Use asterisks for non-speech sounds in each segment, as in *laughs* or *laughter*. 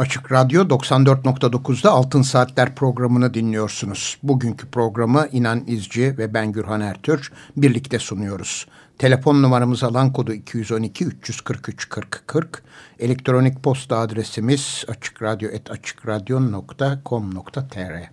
Açık Radyo 94.9'da Altın Saatler programını dinliyorsunuz. Bugünkü programı İnan İzci ve ben Gürhan Ertür birlikte sunuyoruz. Telefon numaramız alan kodu 212 343 40 40. Elektronik posta adresimiz açıkradyo.com.tr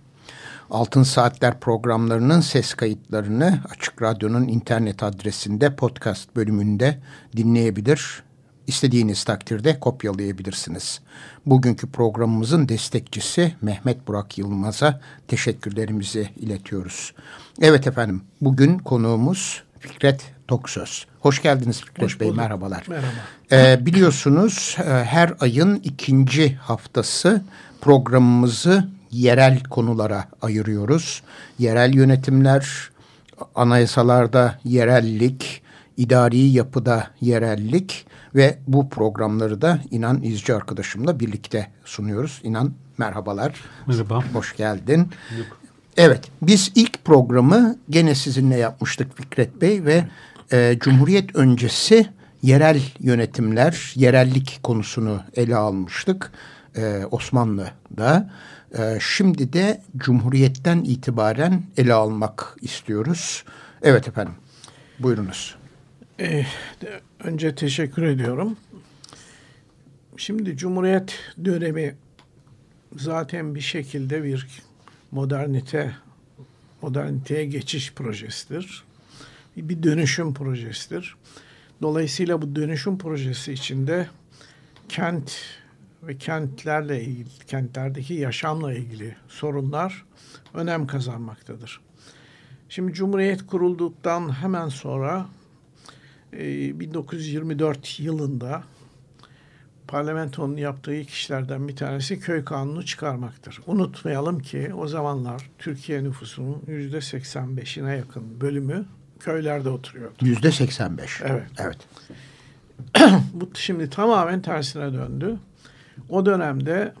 Altın Saatler programlarının ses kayıtlarını Açık Radyo'nun internet adresinde podcast bölümünde dinleyebilir İstediğiniz takdirde kopyalayabilirsiniz. Bugünkü programımızın destekçisi Mehmet Burak Yılmaz'a teşekkürlerimizi iletiyoruz. Evet efendim, bugün konuğumuz Fikret Toksöz. Hoş geldiniz Fikret Hoş Bey, merhabalar. Merhaba. Ee, biliyorsunuz e, her ayın ikinci haftası programımızı yerel konulara ayırıyoruz. Yerel yönetimler, anayasalarda yerellik, idari yapıda yerellik ve bu programları da İnan İzci arkadaşımla birlikte sunuyoruz. İnan merhabalar. Merhaba. Hoş geldin. Yok. Evet biz ilk programı gene sizinle yapmıştık Fikret Bey ve e, Cumhuriyet öncesi yerel yönetimler, yerellik konusunu ele almıştık e, Osmanlı'da. E, şimdi de Cumhuriyet'ten itibaren ele almak istiyoruz. Evet efendim buyurunuz. Ee, önce teşekkür ediyorum. Şimdi Cumhuriyet dönemi zaten bir şekilde bir modernite, moderniteye geçiş projesidir. Bir dönüşüm projesidir. Dolayısıyla bu dönüşüm projesi içinde kent ve kentlerle ilgili, kentlerdeki yaşamla ilgili sorunlar önem kazanmaktadır. Şimdi Cumhuriyet kurulduktan hemen sonra 1924 ee, yılında parlamentonun yaptığı ilk işlerden bir tanesi köy kanunu çıkarmaktır. Unutmayalım ki o zamanlar Türkiye nüfusunun yüzde 85'ine yakın bölümü köylerde oturuyordu. Yüzde 85. Evet. Evet. *clears throat* Bu şimdi tamamen tersine döndü. O dönemde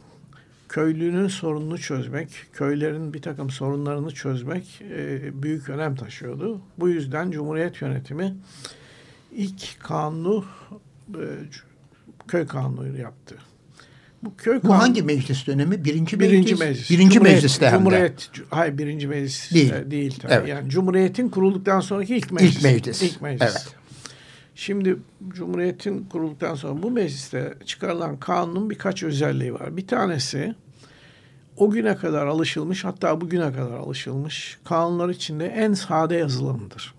köylünün sorununu çözmek, köylerin bir takım sorunlarını çözmek e, büyük önem taşıyordu. Bu yüzden Cumhuriyet yönetimi ilk kanunu e, köy kanunu yaptı. Bu köy kanunu, Bu hangi meclis dönemi? Birinci, birinci meclis. meclis. Birinci Cumhuriyet, mecliste hem de. Cumhuriyet, hayır birinci meclis değil, değil tabii. Evet. Yani Cumhuriyet'in kurulduktan sonraki ilk meclis. İlk meclis. İlk meclis. Evet. Şimdi Cumhuriyet'in kurulduktan sonra bu mecliste çıkarılan kanunun birkaç özelliği var. Bir tanesi o güne kadar alışılmış hatta bugüne kadar alışılmış kanunlar içinde en sade yazılımdır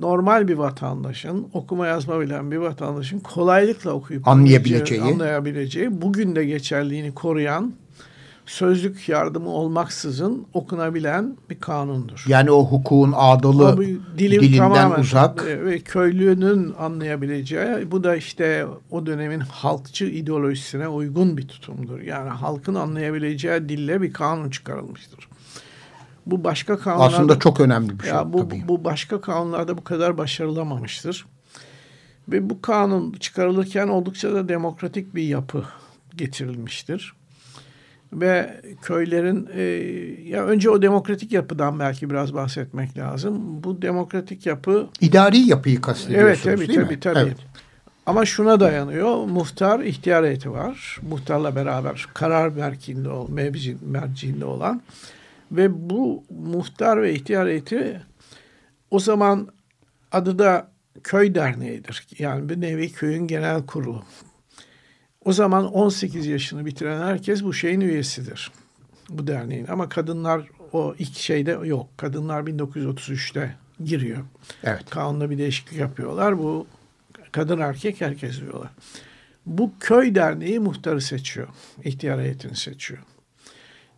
normal bir vatandaşın, okuma yazma bilen bir vatandaşın kolaylıkla okuyup anlayabileceği, anlayabileceği bugün de geçerliğini koruyan sözlük yardımı olmaksızın okunabilen bir kanundur. Yani o hukukun adalı Abi, dilim dilinden uzak. Ve köylünün anlayabileceği bu da işte o dönemin halkçı ideolojisine uygun bir tutumdur. Yani halkın anlayabileceği dille bir kanun çıkarılmıştır. Bu başka kanunlarda... Aslında çok önemli bir şey ya bu, tabii. Bu başka kanunlarda bu kadar başarılamamıştır. Ve bu kanun çıkarılırken oldukça da demokratik bir yapı getirilmiştir. Ve köylerin e, ya önce o demokratik yapıdan belki biraz bahsetmek lazım. Bu demokratik yapı idari yapıyı kastediyorsunuz evet, tabii, değil tabii, mi? Tabii Evet. Ama şuna dayanıyor. Muhtar ihtiyar heyeti var. Muhtarla beraber karar merkinde, merciinde olan ve bu muhtar ve ihtiyar heyeti o zaman adı da köy derneğidir. Yani bir nevi köyün genel kurulu. O zaman 18 yaşını bitiren herkes bu şeyin üyesidir. Bu derneğin. Ama kadınlar o ilk şeyde yok. Kadınlar 1933'te giriyor. Evet. Kanunda bir değişiklik yapıyorlar. Bu kadın erkek herkes diyorlar. Bu köy derneği muhtarı seçiyor. İhtiyar heyetini seçiyor.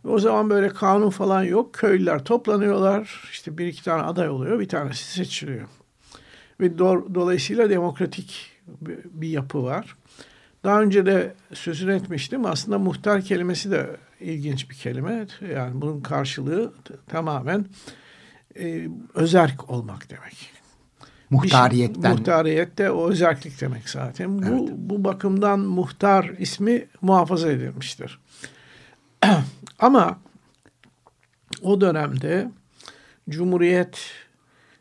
O zaman böyle kanun falan yok. Köylüler toplanıyorlar. İşte bir iki tane aday oluyor. Bir tanesi seçiliyor. Ve do dolayısıyla demokratik bir yapı var. Daha önce de sözünü etmiştim. Aslında muhtar kelimesi de ilginç bir kelime. Yani bunun karşılığı tamamen e, özerk olmak demek. Muhtariyetten. Muhtariyette o özellik demek zaten. Bu, evet. bu bakımdan muhtar ismi muhafaza edilmiştir. *clears throat* Ama o dönemde Cumhuriyet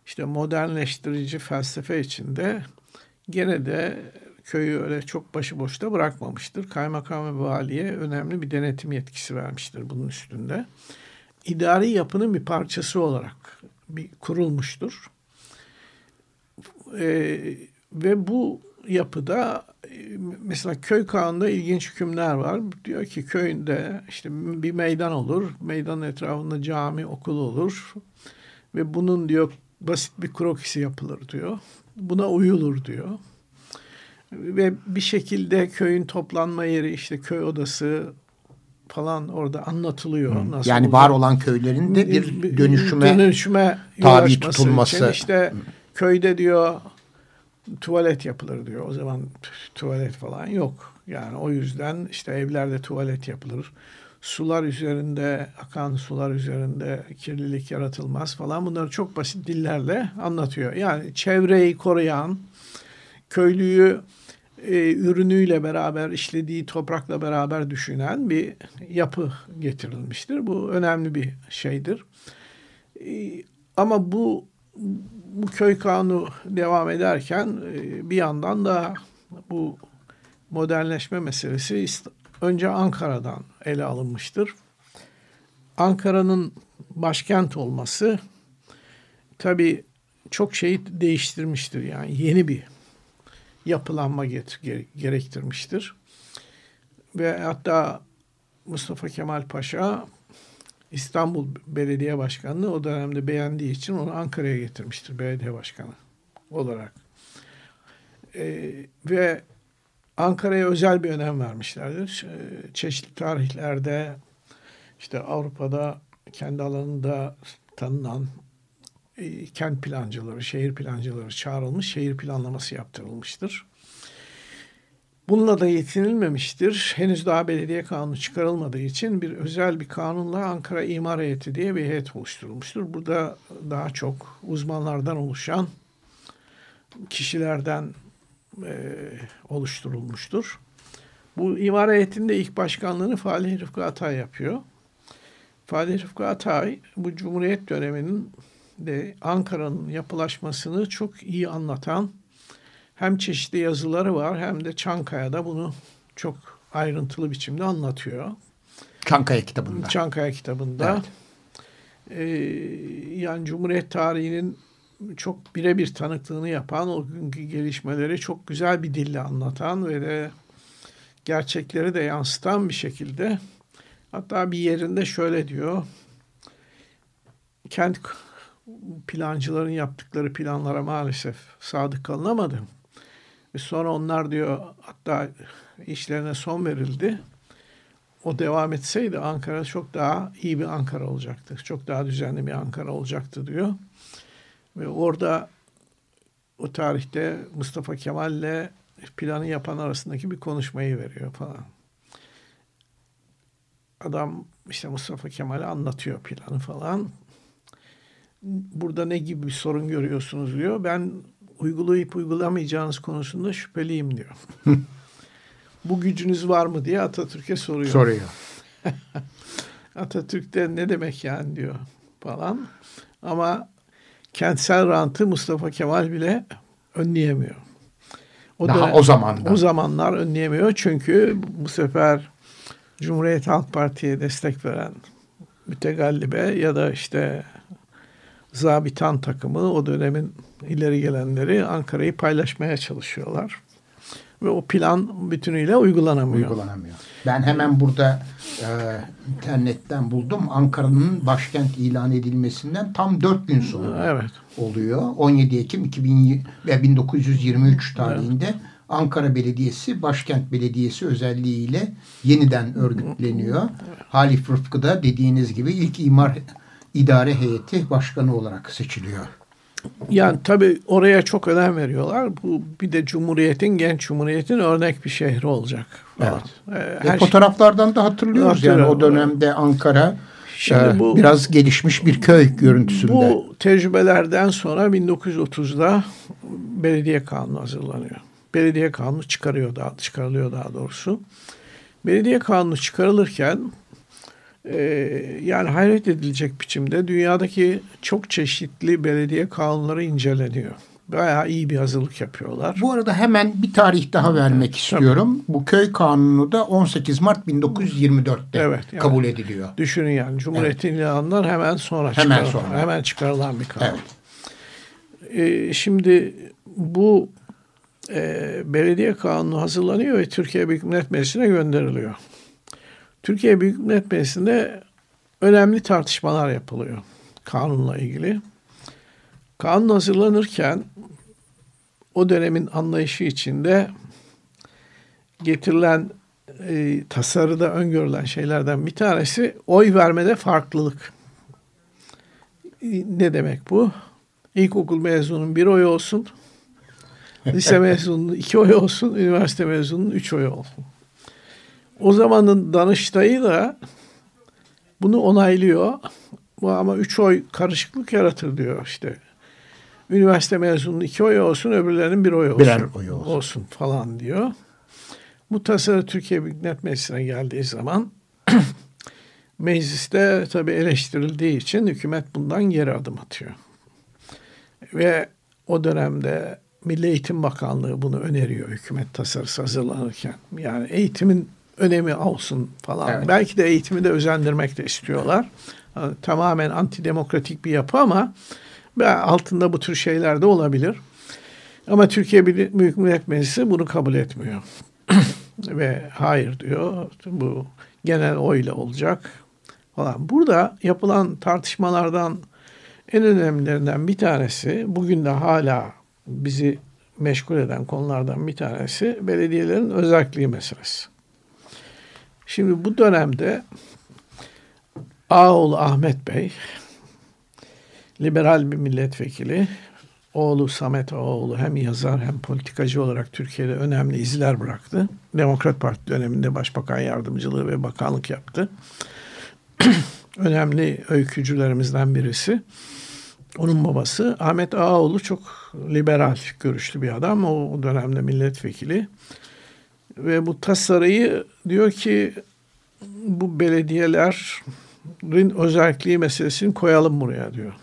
işte modernleştirici felsefe içinde gene de köyü öyle çok başıboşta bırakmamıştır. Kaymakam ve valiye önemli bir denetim yetkisi vermiştir bunun üstünde. İdari yapının bir parçası olarak bir kurulmuştur. Ee, ve bu yapıda mesela köy kanunda ilginç hükümler var. Diyor ki köyünde işte bir meydan olur. Meydanın etrafında cami, okul olur. Ve bunun diyor basit bir krokisi yapılır diyor. Buna uyulur diyor. Ve bir şekilde köyün toplanma yeri işte köy odası falan orada anlatılıyor. Nasıl yani var olan köylerin de bir dönüşüme, dönüşüme tabi tutulması. Için işte köyde diyor tuvalet yapılır diyor. O zaman tuvalet falan yok. Yani o yüzden işte evlerde tuvalet yapılır. Sular üzerinde, akan sular üzerinde kirlilik yaratılmaz falan. Bunları çok basit dillerle anlatıyor. Yani çevreyi koruyan, köylüyü e, ürünüyle beraber işlediği toprakla beraber düşünen bir yapı getirilmiştir. Bu önemli bir şeydir. E, ama bu bu köy kanunu devam ederken e, bir yandan da bu modernleşme meselesi önce Ankara'dan ele alınmıştır. Ankara'nın başkent olması tabii çok şeyi değiştirmiştir. Yani yeni bir yapılanma gerektirmiştir. Ve hatta Mustafa Kemal Paşa İstanbul Belediye Başkanlığı o dönemde beğendiği için onu Ankara'ya getirmiştir belediye başkanı olarak. Ee, ve Ankara'ya özel bir önem vermişlerdir. Ee, çeşitli tarihlerde işte Avrupa'da kendi alanında tanınan e, kent plancıları, şehir plancıları çağrılmış, şehir planlaması yaptırılmıştır. Bununla da yetinilmemiştir. Henüz daha belediye kanunu çıkarılmadığı için bir özel bir kanunla Ankara İmar Heyeti diye bir heyet oluşturulmuştur. Burada daha çok uzmanlardan oluşan kişilerden e, oluşturulmuştur. Bu imar heyetinde ilk başkanlığını Falih Rıfkı Atay yapıyor. Falih Rıfkı Atay bu Cumhuriyet döneminin de Ankara'nın yapılaşmasını çok iyi anlatan hem çeşitli yazıları var hem de Çankaya'da bunu çok ayrıntılı biçimde anlatıyor. Çankaya kitabında. Çankaya kitabında. Evet. Ee, yani Cumhuriyet tarihinin çok birebir tanıklığını yapan, o günkü gelişmeleri çok güzel bir dille anlatan ve de gerçekleri de yansıtan bir şekilde. Hatta bir yerinde şöyle diyor. Kent plancıların yaptıkları planlara maalesef sadık kalınamadı. Ve sonra onlar diyor hatta işlerine son verildi. O devam etseydi Ankara çok daha iyi bir Ankara olacaktı. Çok daha düzenli bir Ankara olacaktı diyor. Ve orada o tarihte Mustafa Kemal'le planı yapan arasındaki bir konuşmayı veriyor falan. Adam işte Mustafa Kemal'e anlatıyor planı falan. Burada ne gibi bir sorun görüyorsunuz diyor. Ben uygulayıp uygulamayacağınız konusunda şüpheliyim diyor. *laughs* Bu gücünüz var mı diye Atatürk'e soruyor. Soruyor. *laughs* Atatürk de ne demek yani diyor falan. Ama kentsel rantı Mustafa Kemal bile önleyemiyor. O Daha da, o zamanlar. O zamanlar önleyemiyor çünkü bu sefer Cumhuriyet Halk Parti'ye destek veren mütegallibe ya da işte zabitan takımı o dönemin ileri gelenleri Ankara'yı paylaşmaya çalışıyorlar. Ve o plan bütünüyle uygulanamıyor. Uygulanamıyor. Ben hemen burada e, internetten buldum. Ankara'nın başkent ilan edilmesinden tam dört gün sonra evet. oluyor. 17 Ekim 2000, 1923 tarihinde evet. Ankara Belediyesi başkent belediyesi özelliğiyle yeniden örgütleniyor. Halif Rıfkı da dediğiniz gibi ilk imar idare heyeti başkanı olarak seçiliyor. Yani tabii oraya çok önem veriyorlar. Bu bir de Cumhuriyet'in, genç Cumhuriyet'in örnek bir şehri olacak. Evet. Ee, her e, fotoğraflardan da hatırlıyoruz yani o dönemde Ankara Şimdi ee, bu, biraz gelişmiş bir köy görüntüsünde. Bu tecrübelerden sonra 1930'da belediye kanunu hazırlanıyor. Belediye kanunu çıkarıyor daha, çıkarılıyor daha doğrusu. Belediye kanunu çıkarılırken e, yani hayret edilecek biçimde dünyadaki çok çeşitli belediye kanunları inceleniyor. Bayağı iyi bir hazırlık yapıyorlar. Bu arada hemen bir tarih daha vermek istiyorum. Tabii. Bu köy kanunu da 18 Mart 1924'te evet, yani kabul ediliyor. Düşünün yani Cumhuriyet'in evet. ilanından hemen sonra hemen çıkarılan, sonra. hemen çıkarılan bir kanun. Evet. Ee, şimdi bu e, belediye kanunu hazırlanıyor ve Türkiye Büyük Millet Meclisi'ne gönderiliyor. Türkiye Büyük Millet Meclisi'nde önemli tartışmalar yapılıyor kanunla ilgili. Kanun hazırlanırken o dönemin anlayışı içinde getirilen e, tasarıda öngörülen şeylerden bir tanesi oy vermede farklılık. Ne demek bu? İlkokul mezununun bir oy olsun, lise *laughs* mezununun iki oy olsun, üniversite mezununun üç oy olsun. O zamanın Danıştay'ı da bunu onaylıyor. Ama üç oy karışıklık yaratır diyor işte üniversite mezununun iki oy olsun öbürlerinin bir oy olsun. Birer oy olsun. olsun falan diyor. Bu tasarı Türkiye Büyük Millet Meclisi'ne geldiği zaman *clears throat* mecliste tabii eleştirildiği için hükümet bundan geri adım atıyor. Ve o dönemde Milli Eğitim Bakanlığı bunu öneriyor hükümet tasarısı hazırlanırken. Yani eğitimin önemi olsun falan. Evet. Belki de eğitimi de özendirmek de istiyorlar. tamamen antidemokratik bir yapı ama altında bu tür şeyler de olabilir. Ama Türkiye Büyük Millet Meclisi bunu kabul etmiyor. *clears throat* Ve hayır diyor. Bu genel oyla olacak falan. Burada yapılan tartışmalardan en önemlilerinden bir tanesi bugün de hala bizi meşgul eden konulardan bir tanesi belediyelerin özelliği meselesi. Şimdi bu dönemde Ağoğlu Ahmet Bey liberal bir milletvekili. Oğlu Samet Ağoğlu hem yazar hem politikacı olarak Türkiye'de önemli izler bıraktı. Demokrat Parti döneminde başbakan yardımcılığı ve bakanlık yaptı. *clears throat* önemli öykücülerimizden birisi. Onun babası Ahmet Ağoğlu çok liberal görüşlü bir adam. O dönemde milletvekili. Ve bu tasarıyı diyor ki bu belediyelerin özelliği meselesini koyalım buraya diyor.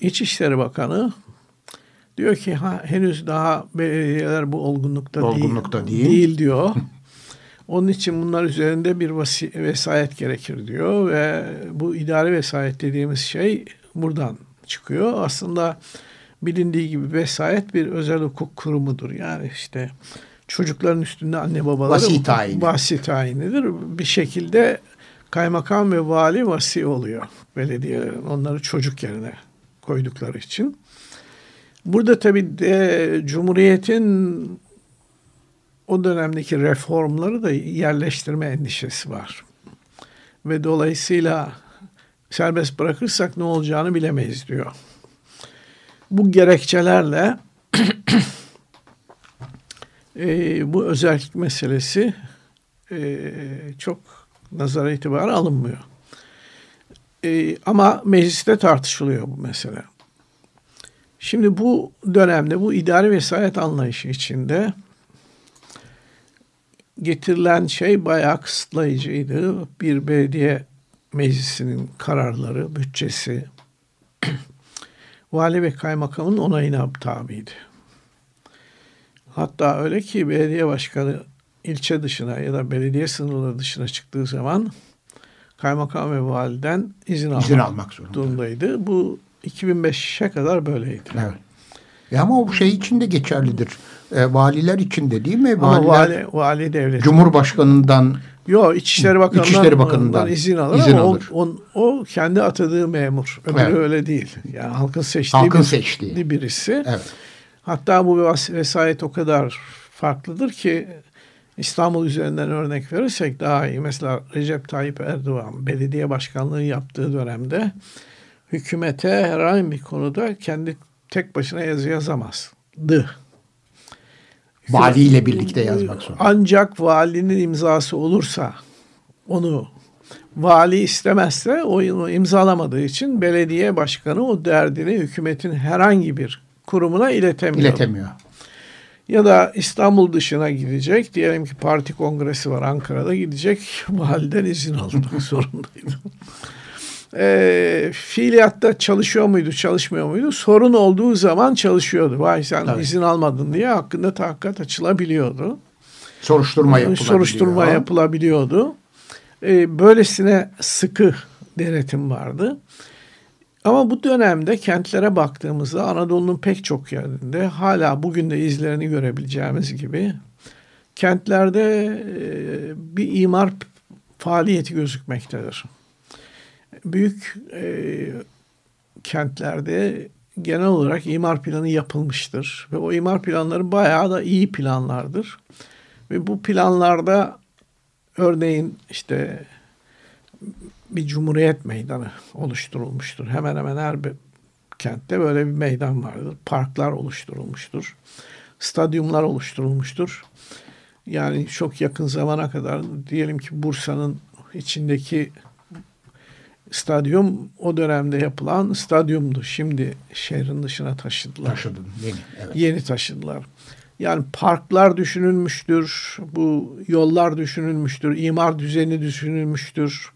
İçişleri Bakanı diyor ki ha, henüz daha belediyeler bu olgunlukta, olgunlukta değil, değil. değil diyor. *laughs* Onun için bunlar üzerinde bir vasi, vesayet gerekir diyor ve bu idari vesayet dediğimiz şey buradan çıkıyor. Aslında bilindiği gibi vesayet bir özel hukuk kurumudur. Yani işte çocukların üstünde anne babaları vasi tayini. vasi tayinidir. Bir şekilde kaymakam ve vali vasi oluyor belediyelerin onları çocuk yerine koydukları için. Burada tabii de Cumhuriyet'in o dönemdeki reformları da yerleştirme endişesi var. Ve dolayısıyla serbest bırakırsak ne olacağını bilemeyiz diyor. Bu gerekçelerle *clears throat* e, bu özellik meselesi e, çok nazara itibarı alınmıyor. E, ama mecliste tartışılıyor bu mesele. Şimdi bu dönemde bu idari vesayet anlayışı içinde getirilen şey bayağı kısıtlayıcıydı. Bir belediye meclisinin kararları, bütçesi vali ve kaymakamın onayına tabiydi. Hatta öyle ki belediye başkanı ilçe dışına ya da belediye sınırları dışına çıktığı zaman kaymakam ve validen izin almak, izin almak zorundaydı. Bu 2005'e kadar böyleydi. Evet. E ama o şey için de geçerlidir. E, valiler için de değil mi? Valiler, ama vali, vali devlet. Cumhurbaşkanından Yok İçişleri Bakanı'ndan, İçişleri Bakanı'ndan izin alır izin ama alır. O, o, o kendi atadığı memur. Öbürü evet. öyle değil. Yani halkın seçtiği, halkın bir, seçtiği. birisi. Evet. Hatta bu vesayet o kadar farklıdır ki İstanbul üzerinden örnek verirsek daha iyi. Mesela Recep Tayyip Erdoğan belediye başkanlığı yaptığı dönemde hükümete herhangi bir konuda kendi tek başına yazı yazamazdı. Valiyle birlikte yazmak zorunda. Ancak valinin imzası olursa onu vali istemezse o imzalamadığı için belediye başkanı o derdini hükümetin herhangi bir kurumuna iletemiyor. İletemiyor. Ya da İstanbul dışına gidecek. Diyelim ki parti kongresi var Ankara'da gidecek. Validen izin almak *laughs* zorundaydı. E, fiiliyatta çalışıyor muydu, çalışmıyor muydu? Sorun olduğu zaman çalışıyordu. Vay sen Tabii. izin almadın diye hakkında tahkikat açılabiliyordu. Soruşturma yapılabiliyordu. Soruşturma yapılabiliyordu. E, böylesine sıkı denetim vardı. Ama bu dönemde kentlere baktığımızda Anadolu'nun pek çok yerinde hala bugün de izlerini görebileceğimiz gibi kentlerde e, bir imar faaliyeti gözükmektedir. Büyük e, kentlerde genel olarak imar planı yapılmıştır ve o imar planları bayağı da iyi planlardır. Ve bu planlarda örneğin işte bir cumhuriyet meydanı oluşturulmuştur. Hemen hemen her bir kentte böyle bir meydan vardır. Parklar oluşturulmuştur. Stadyumlar oluşturulmuştur. Yani çok yakın zamana kadar diyelim ki Bursa'nın içindeki stadyum o dönemde yapılan stadyumdu. Şimdi şehrin dışına taşıdılar. Taşıdın yeni. Evet. Yeni taşıdılar. Yani parklar düşünülmüştür, bu yollar düşünülmüştür, imar düzeni düşünülmüştür.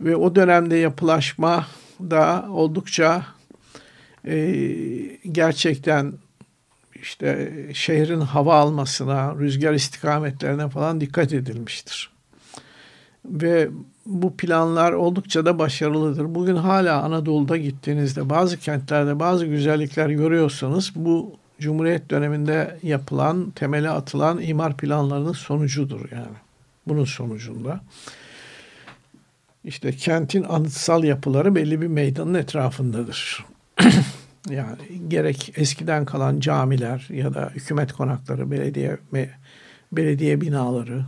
Ve o dönemde yapılaşma da oldukça e, gerçekten işte şehrin hava almasına, rüzgar istikametlerine falan dikkat edilmiştir. Ve bu planlar oldukça da başarılıdır. Bugün hala Anadolu'da gittiğinizde bazı kentlerde bazı güzellikler görüyorsanız bu Cumhuriyet döneminde yapılan, temeli atılan imar planlarının sonucudur yani. Bunun sonucunda. İşte kentin anıtsal yapıları belli bir meydanın etrafındadır. *clears throat* yani gerek eskiden kalan camiler ya da hükümet konakları, belediye belediye binaları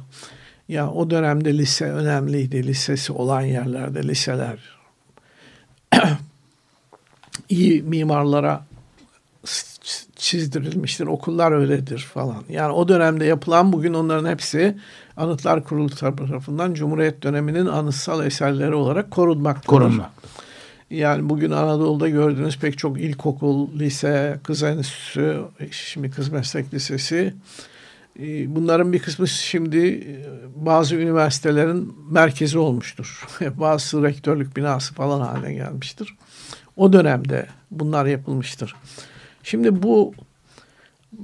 ya o dönemde lise önemliydi. Lisesi olan yerlerde liseler *clears throat* iyi mimarlara çizdirilmiştir. Okullar öyledir falan. Yani o dönemde yapılan bugün onların hepsi Anıtlar Kurulu tarafından Cumhuriyet döneminin anıtsal eserleri olarak korunmaktadır. Korunmak. Yani bugün Anadolu'da gördüğünüz pek çok ilkokul, lise, kız enstitüsü, şimdi kız meslek lisesi bunların bir kısmı şimdi e, bazı üniversitelerin merkezi olmuştur. *laughs* Bazı rektörlük binası falan haline gelmiştir. O dönemde bunlar yapılmıştır. Şimdi bu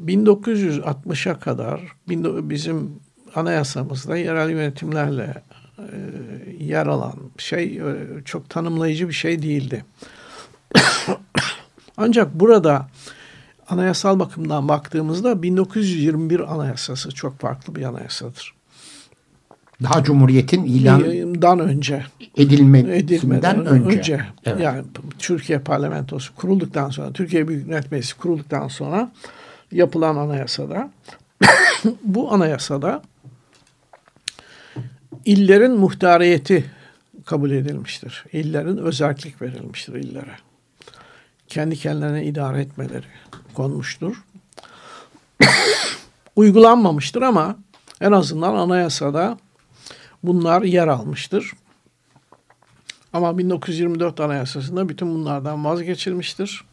1960'a kadar bizim anayasamızda yerel yönetimlerle e, yer alan şey e, çok tanımlayıcı bir şey değildi. *coughs* Ancak burada anayasal bakımdan baktığımızda 1921 anayasası çok farklı bir anayasadır. Daha Cumhuriyet'in ilandan önce edilmesinden önce. önce. Evet. Yani Türkiye parlamentosu kurulduktan sonra, Türkiye Büyük Millet Meclisi kurulduktan sonra yapılan anayasada *coughs* bu anayasada illerin muhtariyeti kabul edilmiştir. İllerin özellik verilmiştir illere. Kendi kendilerine idare etmeleri konmuştur. *coughs* Uygulanmamıştır ama en azından anayasada bunlar yer almıştır. Ama 1924 Anayasası'nda bütün bunlardan vazgeçilmiştir.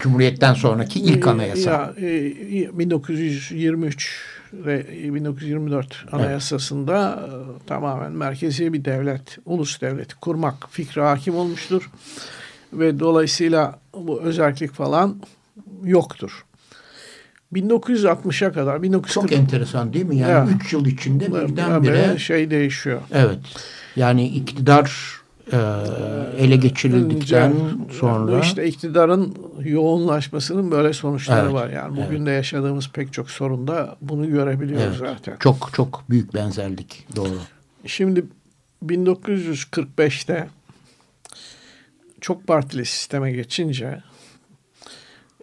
Cumhuriyet'ten sonraki ilk anayasa. Ya, e, 1923 ve 1924 Anayasası'nda evet. tamamen merkezi bir devlet, ulus devleti kurmak fikri hakim olmuştur. Ve dolayısıyla bu özellik falan yoktur. 1960'a kadar 1940 Çok enteresan değil mi? Yani 3 yıl içinde birdenbire şey değişiyor. Evet. Yani iktidar e, ele geçirildikten sonra bu işte iktidarın yoğunlaşmasının böyle sonuçları evet, var. Yani bugün evet. de yaşadığımız pek çok sorunda bunu görebiliyoruz evet, zaten. Çok çok büyük benzerlik doğru. Şimdi 1945'te çok partili sisteme geçince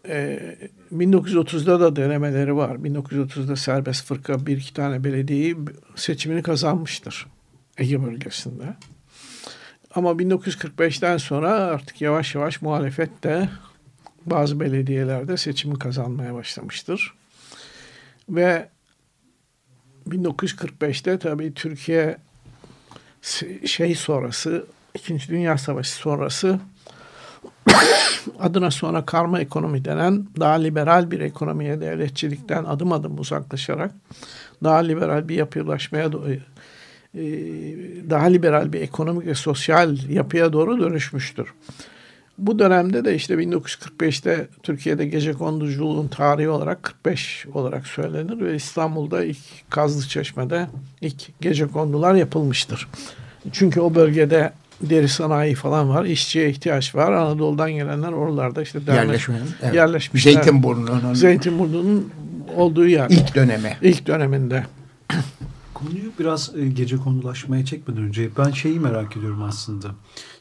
1930'da e, da denemeleri var. 1930'da serbest fırka bir iki tane belediyeyi seçimini kazanmıştır Ege bölgesinde. Ama 1945'ten sonra artık yavaş yavaş muhalefet de bazı belediyelerde seçimi kazanmaya başlamıştır. Ve 1945'te tabii Türkiye şey sonrası İkinci Dünya Savaşı sonrası adına sonra karma ekonomi denen daha liberal bir ekonomiye devletçilikten adım adım uzaklaşarak daha liberal bir yapılaşmaya doğru e, daha liberal bir ekonomik ve sosyal yapıya doğru dönüşmüştür. Bu dönemde de işte 1945'te Türkiye'de gece konduculuğun tarihi olarak 45 olarak söylenir ve İstanbul'da ilk Kazlı Çeşme'de ilk gece kondular yapılmıştır. Çünkü o bölgede deri sanayi falan var. işçiye ihtiyaç var. Anadolu'dan gelenler oralarda işte Yerleşme, evet. yerleşmişler. Zeytinburnu'nun Zeytinburnu'nun olduğu yer. İlk dönemi. İlk döneminde. Konuyu biraz e, gece konulaşmaya çekmeden önce ben şeyi merak ediyorum aslında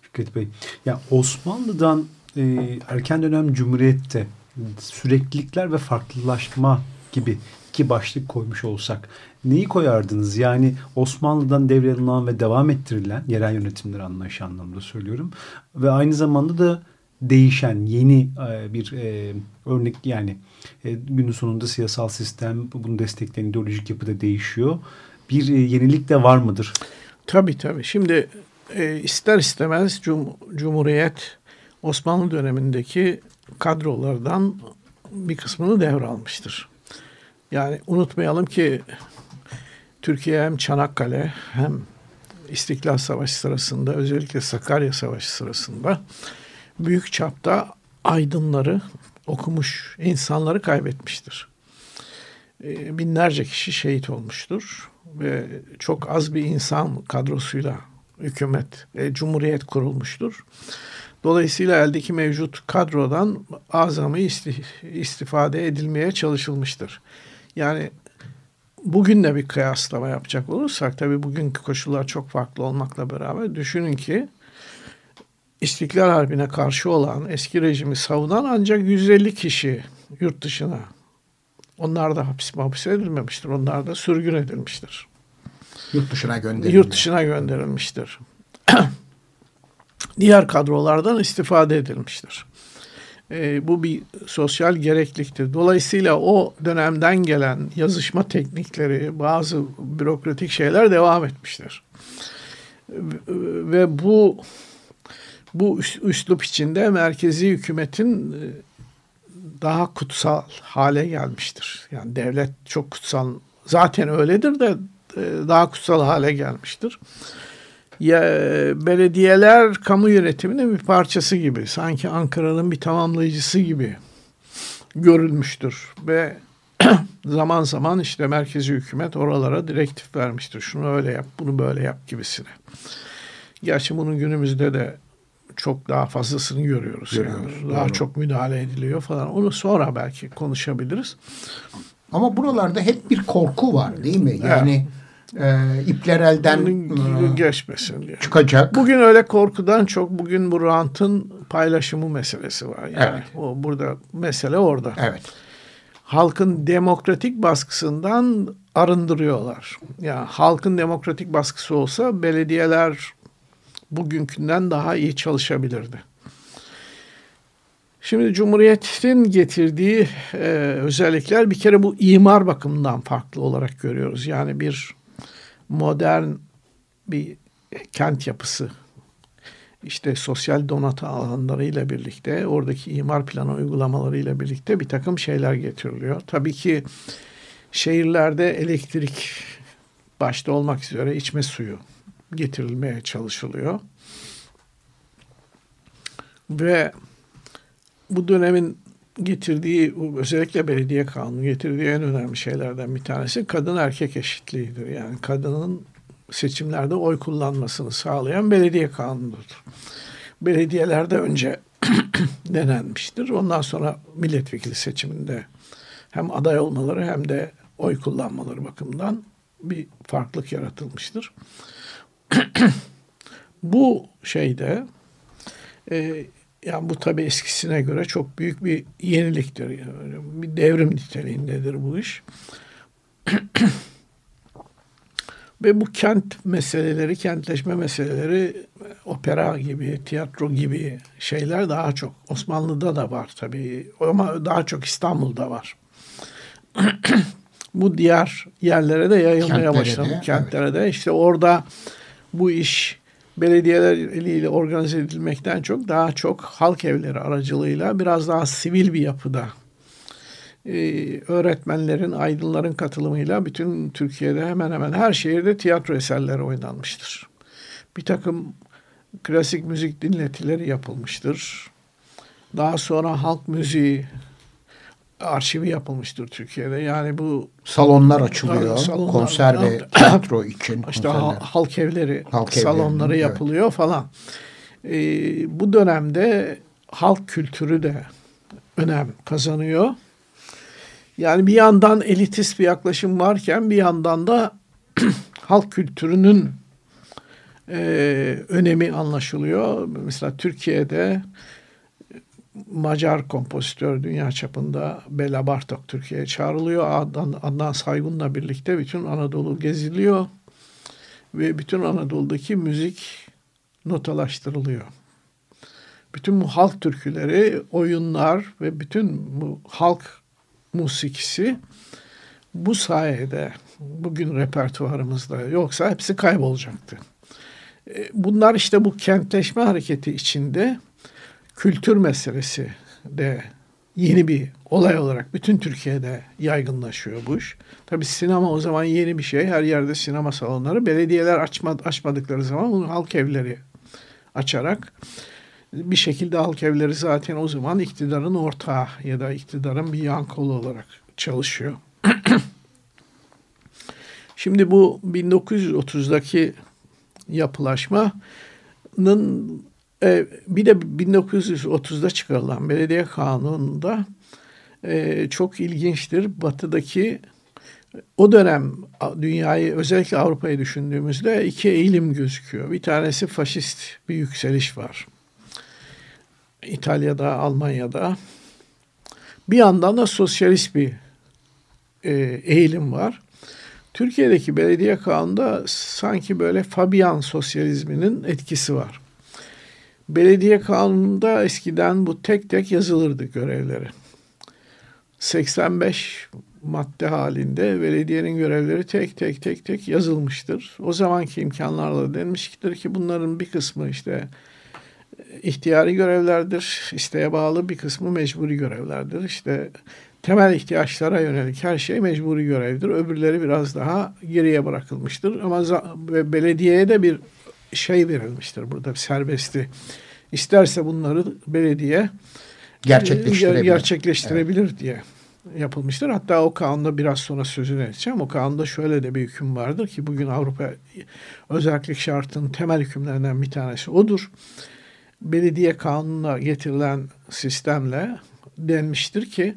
Fikret Bey. Ya Osmanlı'dan e, erken dönem Cumhuriyet'te süreklilikler ve farklılaşma gibi iki başlık koymuş olsak neyi koyardınız? Yani Osmanlı'dan devralınan ve devam ettirilen yerel yönetimler anlayışı anlamında söylüyorum. Ve aynı zamanda da değişen yeni e, bir e, örnek yani e, günün sonunda siyasal sistem bunu destekleyen ideolojik yapı da değişiyor. Bir e, yenilik de var mıdır? Tabii tabii. Şimdi ister istemez cum Cumhuriyet Osmanlı dönemindeki kadrolardan bir kısmını devralmıştır. Yani unutmayalım ki Türkiye hem Çanakkale hem İstiklal Savaşı sırasında özellikle Sakarya Savaşı sırasında büyük çapta aydınları okumuş insanları kaybetmiştir. E, binlerce kişi şehit olmuştur ve çok az bir insan kadrosuyla hükümet, e, cumhuriyet kurulmuştur. Dolayısıyla eldeki mevcut kadrodan azami istifade edilmeye çalışılmıştır. Yani bugün de bir kıyaslama yapacak olursak tabii bugünkü koşullar çok farklı olmakla beraber düşünün ki İstiklal Harbi'ne karşı olan eski rejimi savunan ancak 150 kişi yurt dışına. Onlar da hapis hapis edilmemiştir. Onlar da sürgün edilmiştir. Yurt dışına gönderilmiştir. Yurt dışına gönderilmiştir. *clears throat* Diğer kadrolardan istifade edilmiştir. E, bu bir sosyal gerekliktir. Dolayısıyla o dönemden gelen yazışma teknikleri, bazı bürokratik şeyler devam etmiştir. Ve bu bu üslup içinde merkezi hükümetin e, daha kutsal hale gelmiştir. Yani devlet çok kutsal zaten öyledir de e, daha kutsal hale gelmiştir ya, belediyeler kamu yönetiminin bir parçası gibi, sanki Ankara'nın bir tamamlayıcısı gibi görülmüştür ve *clears throat* zaman zaman işte merkezi hükümet oralara direktif vermiştir. Şunu öyle yap, bunu böyle yap gibisine. Gerçi bunun günümüzde de çok daha fazlasını görüyoruz. görüyoruz yani. Daha çok müdahale ediliyor falan. Onu sonra belki konuşabiliriz. Ama buralarda hep bir korku var değil mi? Yani evet e, ipler elden e, geçmesin diye. çıkacak. Bugün öyle korkudan çok bugün bu rantın paylaşımı meselesi var. Yani evet. o burada mesele orada. Evet. Halkın demokratik baskısından arındırıyorlar. Yani halkın demokratik baskısı olsa belediyeler bugünkünden daha iyi çalışabilirdi. Şimdi Cumhuriyet'in getirdiği e, özellikler bir kere bu imar bakımından farklı olarak görüyoruz. Yani bir modern bir kent yapısı işte sosyal donatı alanlarıyla birlikte oradaki imar planı uygulamalarıyla birlikte bir takım şeyler getiriliyor. Tabii ki şehirlerde elektrik başta olmak üzere içme suyu getirilmeye çalışılıyor. Ve bu dönemin getirdiği özellikle belediye kanunu getirdiği en önemli şeylerden bir tanesi kadın erkek eşitliğidir. Yani kadının seçimlerde oy kullanmasını sağlayan belediye kanunudur. Belediyelerde önce *clears throat* denenmiştir. Ondan sonra milletvekili seçiminde hem aday olmaları hem de oy kullanmaları bakımından bir farklılık yaratılmıştır. *clears throat* Bu şeyde e, yani bu tabii eskisine göre çok büyük bir yeniliktir. Yani bir devrim niteliğindedir bu iş. *clears throat* Ve bu kent meseleleri, kentleşme meseleleri opera gibi, tiyatro gibi şeyler daha çok. Osmanlı'da da var tabii ama daha çok İstanbul'da var. *clears throat* bu diğer yerlere de yayılmaya kentlere başladı. De, kentlere evet. de. İşte orada bu iş belediyeler eliyle organize edilmekten çok daha çok halk evleri aracılığıyla biraz daha sivil bir yapıda e, öğretmenlerin, aydınların katılımıyla bütün Türkiye'de hemen hemen her şehirde tiyatro eserleri oynanmıştır. Bir takım klasik müzik dinletileri yapılmıştır. Daha sonra halk müziği arşivi yapılmıştır Türkiye'de. Yani bu salonlar açılıyor. Salonlar, konser ve *clears throat* tiyatro için. İşte halk evleri halk salonları evleri, yapılıyor evet. falan. Ee, bu dönemde halk kültürü de önem kazanıyor. Yani bir yandan elitist bir yaklaşım varken bir yandan da *clears throat* halk kültürünün e, önemi anlaşılıyor. Mesela Türkiye'de Macar kompozitör dünya çapında Bela Bartok Türkiye'ye çağrılıyor. Adnan, Adnan Saygun'la birlikte bütün Anadolu geziliyor. Ve bütün Anadolu'daki müzik notalaştırılıyor. Bütün bu halk türküleri, oyunlar ve bütün bu halk musikisi bu sayede bugün repertuarımızda yoksa hepsi kaybolacaktı. E, bunlar işte bu kentleşme hareketi içinde kültür meselesi de yeni bir olay olarak bütün Türkiye'de yaygınlaşıyor bu iş. Tabii sinema o zaman yeni bir şey. Her yerde sinema salonları. Belediyeler açma, açmadıkları zaman bunu halk evleri açarak bir şekilde halk evleri zaten o zaman iktidarın ortağı ya da iktidarın bir yan kolu olarak çalışıyor. *clears throat* Şimdi bu 1930'daki yapılaşmanın e, bir de 1930'da çıkarılan belediye kanununda e, çok ilginçtir. Batı'daki o dönem dünyayı özellikle Avrupa'yı düşündüğümüzde iki eğilim gözüküyor. Bir tanesi faşist bir yükseliş var. İtalya'da, Almanya'da. Bir yandan da sosyalist bir e, eğilim var. Türkiye'deki belediye kanunda sanki böyle Fabian sosyalizminin etkisi var. Belediye kanununda eskiden bu tek tek yazılırdı görevleri. 85 madde halinde belediyenin görevleri tek tek tek tek yazılmıştır. O zamanki imkanlarla denmiştir ki bunların bir kısmı işte ihtiyari görevlerdir. isteğe bağlı bir kısmı mecburi görevlerdir. İşte temel ihtiyaçlara yönelik her şey mecburi görevdir. Öbürleri biraz daha geriye bırakılmıştır. Ama belediyeye de bir şey verilmiştir burada bir serbestli. İsterse bunları belediye gerçekleştirebilir, gerçekleştirebilir evet. diye yapılmıştır. Hatta o kanunda biraz sonra sözünü edeceğim. O kanunda şöyle de bir hüküm vardır ki bugün Avrupa özellik şartının temel hükümlerinden bir tanesi odur. Belediye kanununa getirilen sistemle denmiştir ki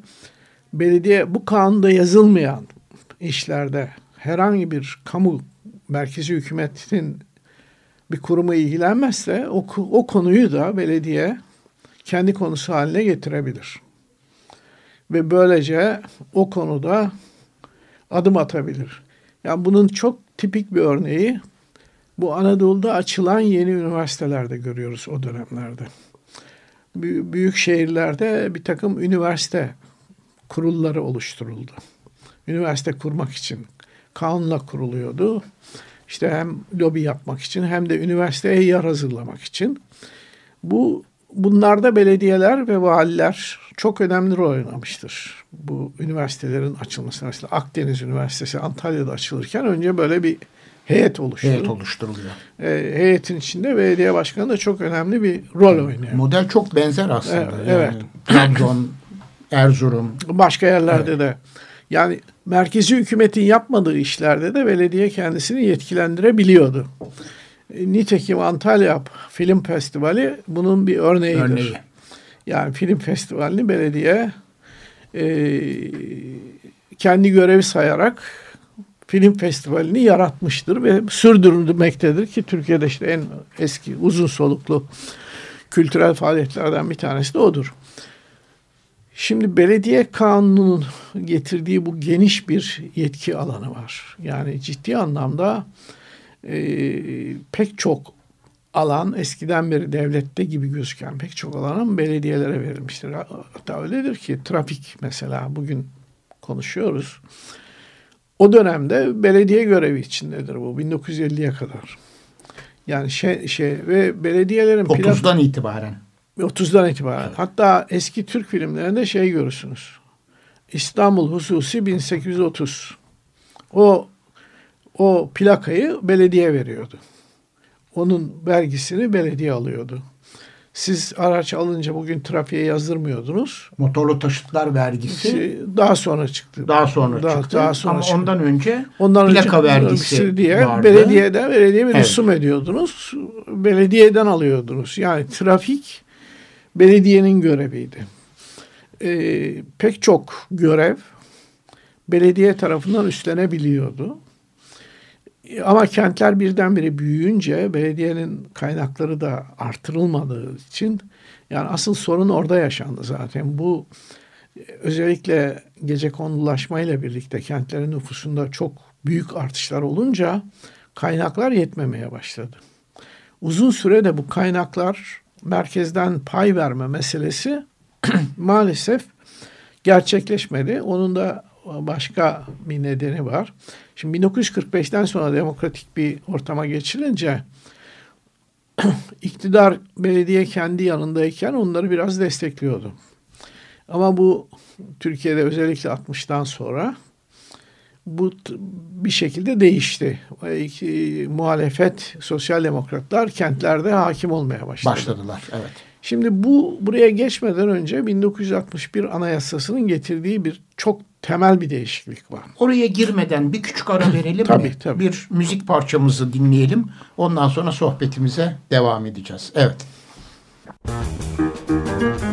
belediye bu kanunda yazılmayan işlerde herhangi bir kamu merkezi hükümetin bir kurumu ilgilenmezse o, o konuyu da belediye kendi konusu haline getirebilir. Ve böylece o konuda adım atabilir. Yani bunun çok tipik bir örneği bu Anadolu'da açılan yeni üniversitelerde görüyoruz o dönemlerde. Büyük şehirlerde bir takım üniversite kurulları oluşturuldu. Üniversite kurmak için kanunla kuruluyordu. İşte hem lobi yapmak için hem de üniversiteye yer hazırlamak için. Bu bunlarda belediyeler ve valiler çok önemli rol oynamıştır. Bu üniversitelerin açılması mesela Akdeniz Üniversitesi Antalya'da açılırken önce böyle bir heyet oluşturuluyor. Heyet oluşturuluyor. E, heyetin içinde belediye başkanı da çok önemli bir rol oynuyor. Model çok benzer aslında. Evet. Yani evet. Trabzon, Erzurum. Başka yerlerde evet. de. Yani merkezi hükümetin yapmadığı işlerde de belediye kendisini yetkilendirebiliyordu. E, nitekim Antalya Film Festivali bunun bir örneğidir. Örneği. Yani film festivalini belediye e, kendi görevi sayarak film festivalini yaratmıştır ve sürdürülmektedir ki Türkiye'de işte en eski uzun soluklu kültürel faaliyetlerden bir tanesi de odur. Şimdi belediye kanununun getirdiği bu geniş bir yetki alanı var. Yani ciddi anlamda e, pek çok alan eskiden beri devlette gibi gözüken pek çok alanın belediyelere verilmiştir. Hatta öyledir ki trafik mesela bugün konuşuyoruz. O dönemde belediye görevi içindedir bu 1950'ye kadar. Yani şey, şey ve belediyelerin 30'dan plan, itibaren. 30'dan itibaren. Evet. Hatta eski Türk filmlerinde şey görürsünüz. İstanbul Hususi 1830. O o plakayı belediye veriyordu. Onun vergisini belediye alıyordu. Siz araç alınca bugün trafiğe yazdırmıyordunuz. Motorlu taşıtlar vergisi daha sonra çıktı. Daha sonra daha, çıktı. Daha sonra Ama çıktı. ondan önce ondan plaka önce vergisi diye vardı. belediyeden belediye bir evet. rüsum ediyordunuz. Belediyeden alıyordunuz. Yani trafik belediyenin göreviydi. Ee, pek çok görev belediye tarafından üstlenebiliyordu. Ama kentler birdenbire büyüyünce belediyenin kaynakları da artırılmadığı için yani asıl sorun orada yaşandı zaten. Bu özellikle gece konulaşmayla birlikte kentlerin nüfusunda çok büyük artışlar olunca kaynaklar yetmemeye başladı. Uzun sürede bu kaynaklar merkezden pay verme meselesi *clears throat* maalesef gerçekleşmedi. Onun da başka bir nedeni var. Şimdi 1945'ten sonra demokratik bir ortama geçilince *clears throat* iktidar belediye kendi yanındayken onları biraz destekliyordu. Ama bu Türkiye'de özellikle 60'tan sonra bu bir şekilde değişti. İki, muhalefet, sosyal demokratlar kentlerde hakim olmaya başladı. Başladılar, evet. Şimdi bu buraya geçmeden önce 1961 Anayasası'nın getirdiği bir çok temel bir değişiklik var. Oraya girmeden bir küçük ara verelim tabii, mi? Tabii. Bir müzik parçamızı dinleyelim. Ondan sonra sohbetimize devam edeceğiz. Evet. Müzik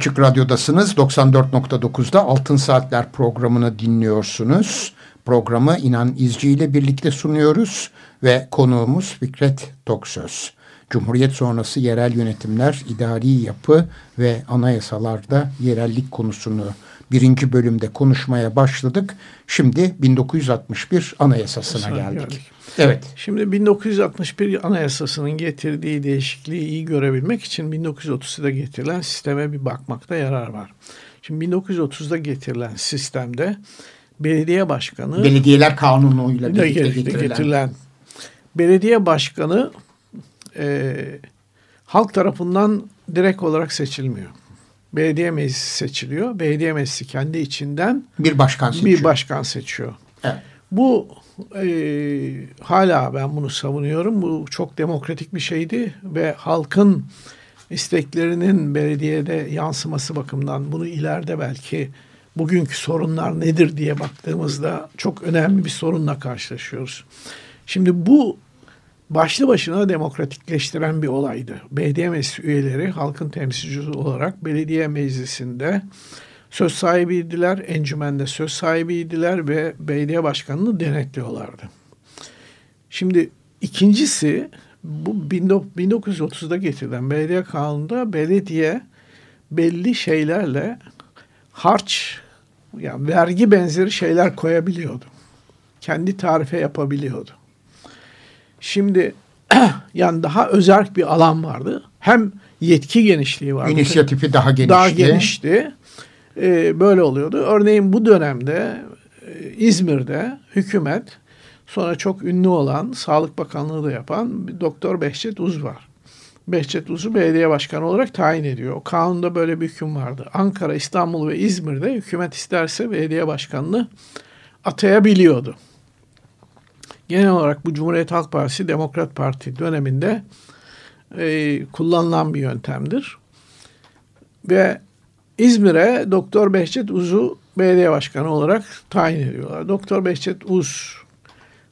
Açık Radyo'dasınız. 94.9'da Altın Saatler programını dinliyorsunuz. Programı İnan İzci ile birlikte sunuyoruz ve konuğumuz Fikret Toksöz. Cumhuriyet sonrası yerel yönetimler, idari yapı ve anayasalarda yerellik konusunu birinci bölümde konuşmaya başladık. Şimdi 1961 anayasasına geldik. Evet. Şimdi 1961 anayasasının getirdiği değişikliği iyi görebilmek için 1930'da getirilen sisteme bir bakmakta yarar var. Şimdi 1930'da getirilen sistemde belediye başkanı belediyeler kanunuyla birlikte getirilen, getirilen belediye başkanı e, halk tarafından direkt olarak seçilmiyor. Belediye meclisi seçiliyor. Belediye meclisi kendi içinden bir başkan seçiyor. Bir başkan seçiyor. Evet. Bu e, hala ben bunu savunuyorum. Bu çok demokratik bir şeydi ve halkın isteklerinin belediyede yansıması bakımından bunu ileride belki bugünkü sorunlar nedir diye baktığımızda çok önemli bir sorunla karşılaşıyoruz. Şimdi bu başlı başına demokratikleştiren bir olaydı. Belediye meclisi üyeleri halkın temsilcisi olarak belediye meclisinde söz sahibiydiler, encümende söz sahibiydiler ve belediye başkanını denetliyorlardı. Şimdi ikincisi bu 1930'da getirilen belediye kanununda belediye belli şeylerle harç yani vergi benzeri şeyler koyabiliyordu. Kendi tarife yapabiliyordu. Şimdi *clears throat* yani daha özerk bir alan vardı. Hem yetki genişliği vardı. İnisiyatifi daha genişti. Daha genişti. Ee, böyle oluyordu. Örneğin bu dönemde e, İzmir'de hükümet sonra çok ünlü olan Sağlık Bakanlığı da yapan Doktor Behçet Uz var. Behçet Uz'u belediye başkanı olarak tayin ediyor. O kanunda böyle bir hüküm vardı. Ankara, İstanbul ve İzmir'de hükümet isterse belediye başkanını atayabiliyordu genel olarak bu Cumhuriyet Halk Partisi Demokrat Parti döneminde e, kullanılan bir yöntemdir. Ve İzmir'e Doktor Behçet Uz'u belediye başkanı olarak tayin ediyorlar. Doktor Behçet Uz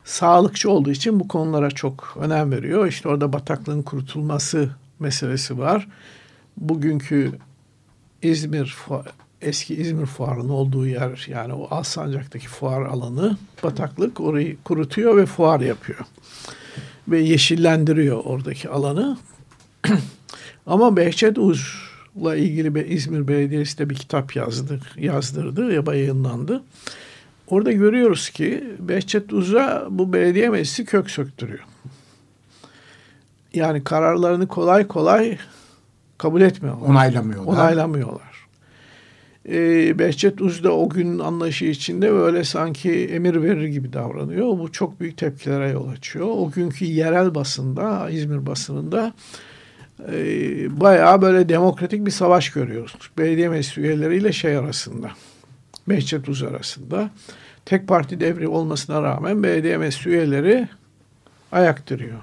sağlıkçı olduğu için bu konulara çok önem veriyor. İşte orada bataklığın kurutulması meselesi var. Bugünkü İzmir eski İzmir Fuarı'nın olduğu yer yani o Alsancak'taki fuar alanı bataklık orayı kurutuyor ve fuar yapıyor. Ve yeşillendiriyor oradaki alanı. *clears throat* Ama Behçet Uz'la ilgili bir İzmir Belediyesi de bir kitap yazdı, yazdırdı ya yayınlandı. Orada görüyoruz ki Behçet Uz'a bu belediye meclisi kök söktürüyor. Yani kararlarını kolay kolay kabul etmiyorlar. Onaylamıyorlar. Onaylamıyorlar e, Behçet Uzda o gün anlayışı içinde böyle sanki emir verir gibi davranıyor. Bu çok büyük tepkilere yol açıyor. O günkü yerel basında, İzmir basınında e, bayağı böyle demokratik bir savaş görüyoruz. Belediye meclis üyeleriyle şey arasında, Behçet Uz arasında. Tek parti devri olmasına rağmen belediye meclis üyeleri ayak duruyor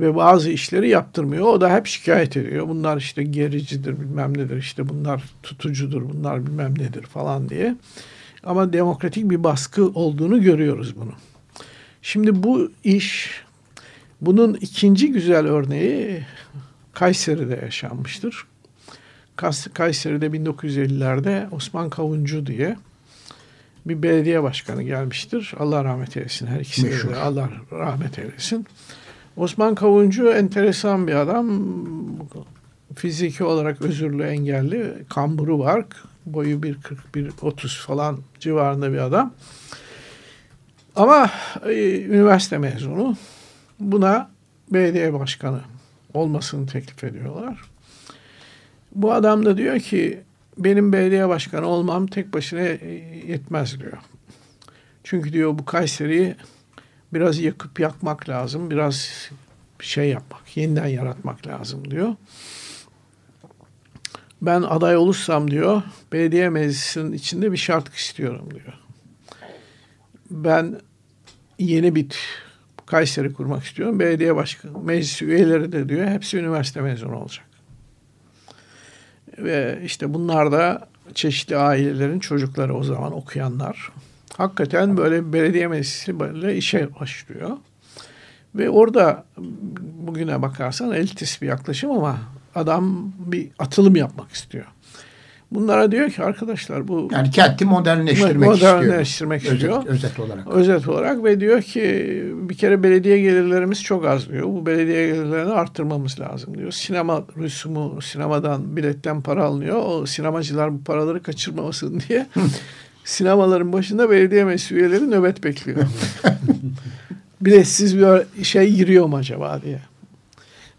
ve bazı işleri yaptırmıyor. O da hep şikayet ediyor. Bunlar işte gericidir bilmem nedir işte bunlar tutucudur bunlar bilmem nedir falan diye. Ama demokratik bir baskı olduğunu görüyoruz bunu. Şimdi bu iş bunun ikinci güzel örneği Kayseri'de yaşanmıştır. Kayseri'de 1950'lerde Osman Kavuncu diye bir belediye başkanı gelmiştir. Allah rahmet eylesin. Her ikisine de Allah rahmet eylesin. Osman Kavuncu enteresan bir adam. Fiziki olarak özürlü engelli. Kamburu var. Boyu 1.41-30 falan civarında bir adam. Ama e, üniversite mezunu. Buna belediye başkanı olmasını teklif ediyorlar. Bu adam da diyor ki benim belediye başkanı olmam tek başına yetmez diyor. Çünkü diyor bu Kayseri'yi biraz yakıp yakmak lazım. Biraz şey yapmak, yeniden yaratmak lazım diyor. Ben aday olursam diyor, belediye meclisinin içinde bir şart istiyorum diyor. Ben yeni bir Kayseri kurmak istiyorum. Belediye başkanı, meclis üyeleri de diyor, hepsi üniversite mezunu olacak. Ve işte bunlar da çeşitli ailelerin çocukları o zaman okuyanlar hakikaten böyle belediye meclisi böyle işe başlıyor. Ve orada bugüne bakarsan elitist bir yaklaşım ama adam bir atılım yapmak istiyor. Bunlara diyor ki arkadaşlar bu yani kenti modernleştirmek, modernleştirmek istiyor. istiyor. Özet, özet olarak. Özet olarak ve diyor ki bir kere belediye gelirlerimiz çok az diyor. Bu belediye gelirlerini arttırmamız lazım diyor. Sinema rüsumu, sinemadan biletten para alınıyor. O sinemacılar bu paraları kaçırmamasın diye sinemaların başında belediye meclis üyeleri nöbet bekliyor. *laughs* Biletsiz bir şey giriyor mu acaba diye.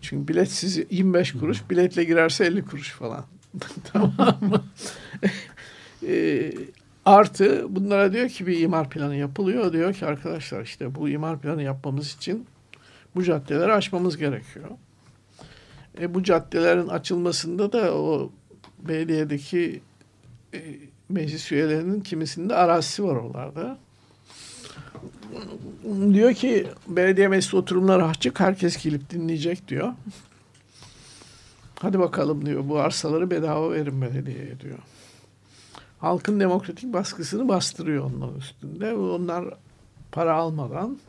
Çünkü biletsiz 25 kuruş, biletle girerse 50 kuruş falan. *laughs* tamam mı? *laughs* e, artı bunlara diyor ki bir imar planı yapılıyor. Diyor ki arkadaşlar işte bu imar planı yapmamız için bu caddeleri açmamız gerekiyor. E, bu caddelerin açılmasında da o belediyedeki e, meclis üyelerinin kimisinde arazisi var oralarda. Diyor ki belediye meclis oturumları açık herkes gelip dinleyecek diyor. Hadi bakalım diyor bu arsaları bedava verin belediyeye diyor. Halkın demokratik baskısını bastırıyor onların üstünde. Onlar para almadan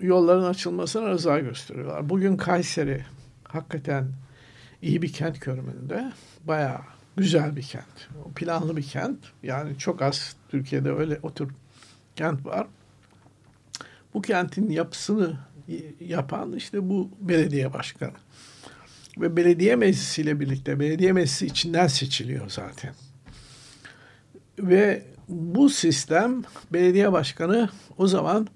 yolların açılmasına rıza gösteriyorlar. Bugün Kayseri hakikaten iyi bir kent görünümünde. Bayağı güzel bir kent. Planlı bir kent. Yani çok az Türkiye'de öyle otur kent var. Bu kentin yapısını yapan işte bu belediye başkanı. Ve belediye meclisiyle birlikte belediye meclisi içinden seçiliyor zaten. Ve bu sistem belediye başkanı o zaman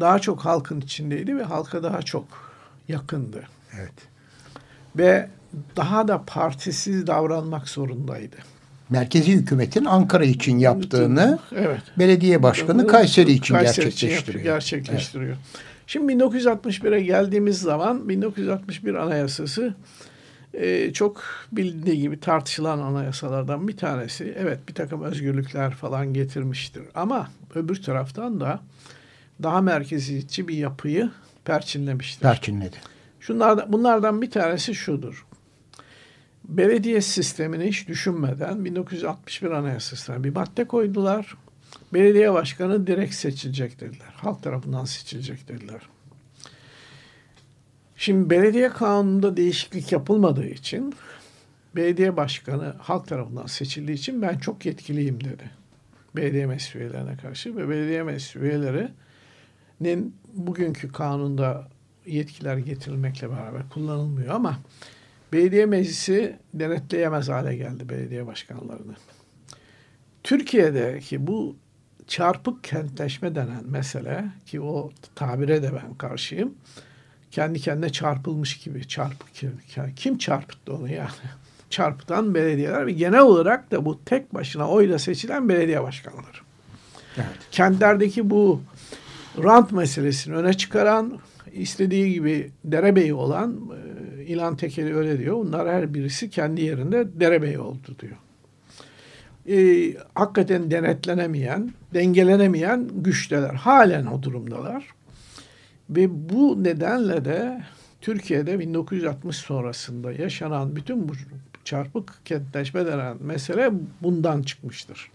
daha çok halkın içindeydi ve halka daha çok yakındı. Evet. Ve daha da partisiz davranmak zorundaydı. Merkezi hükümetin Ankara için yaptığını evet. belediye başkanı Kayseri için Kayseri gerçekleştiriyor. Için gerçekleştiriyor. Evet. Şimdi 1961'e geldiğimiz zaman 1961 Anayasası e, çok bildiği gibi tartışılan anayasalardan bir tanesi. Evet bir takım özgürlükler falan getirmiştir. Ama öbür taraftan da daha merkeziyetçi bir yapıyı perçinlemiştir. Perçinledi. Şunlardan, bunlardan bir tanesi şudur. Belediye sistemini hiç düşünmeden 1961 Anayasası'na bir madde koydular. Belediye başkanı direkt seçilecek dediler. Halk tarafından seçilecek dediler. Şimdi belediye kanununda değişiklik yapılmadığı için belediye başkanı halk tarafından seçildiği için ben çok yetkiliyim dedi. Belediye meclis karşı ve belediye meclis bugünkü kanunda yetkiler getirilmekle beraber kullanılmıyor ama belediye meclisi denetleyemez hale geldi belediye başkanlarını. Türkiye'deki bu çarpık kentleşme denen mesele ki o tabire de ben karşıyım. Kendi kendine çarpılmış gibi çarpık kim çarpıttı onu yani? *laughs* Çarpıtan belediyeler ve genel olarak da bu tek başına oyla seçilen belediye başkanları. Evet. Kentlerdeki bu rant meselesini öne çıkaran istediği gibi derebeyi olan e, İlan Tekeli öyle diyor. Bunlar her birisi kendi yerinde derebeyi oldu diyor. E, hakikaten denetlenemeyen, dengelenemeyen güçteler. Halen o durumdalar. Ve bu nedenle de Türkiye'de 1960 sonrasında yaşanan bütün bu çarpık kentleşme denen mesele bundan çıkmıştır.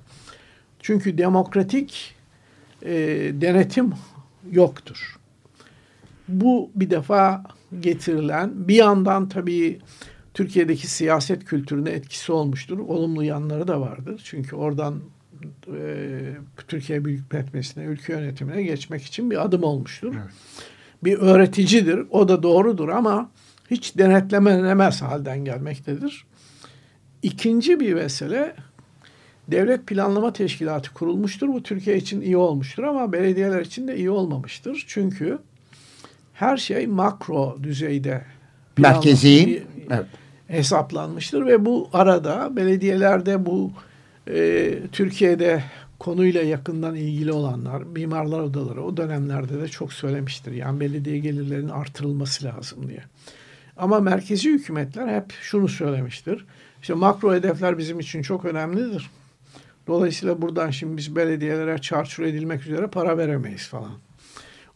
Çünkü demokratik e, denetim yoktur. Bu bir defa getirilen bir yandan tabii Türkiye'deki siyaset kültürüne etkisi olmuştur. Olumlu yanları da vardır. Çünkü oradan e, Türkiye Büyük Millet ülke yönetimine geçmek için bir adım olmuştur. Evet. Bir öğreticidir. O da doğrudur ama hiç denetlenemez halden gelmektedir. İkinci bir mesele Devlet Planlama Teşkilatı kurulmuştur. Bu Türkiye için iyi olmuştur ama belediyeler için de iyi olmamıştır. Çünkü her şey makro düzeyde merkezi evet. hesaplanmıştır ve bu arada belediyelerde bu e, Türkiye'de konuyla yakından ilgili olanlar, mimarlar odaları o dönemlerde de çok söylemiştir. Yani belediye gelirlerinin artırılması lazım diye. Ama merkezi hükümetler hep şunu söylemiştir. İşte makro hedefler bizim için çok önemlidir. Dolayısıyla buradan şimdi biz belediyelere çarçur edilmek üzere para veremeyiz falan.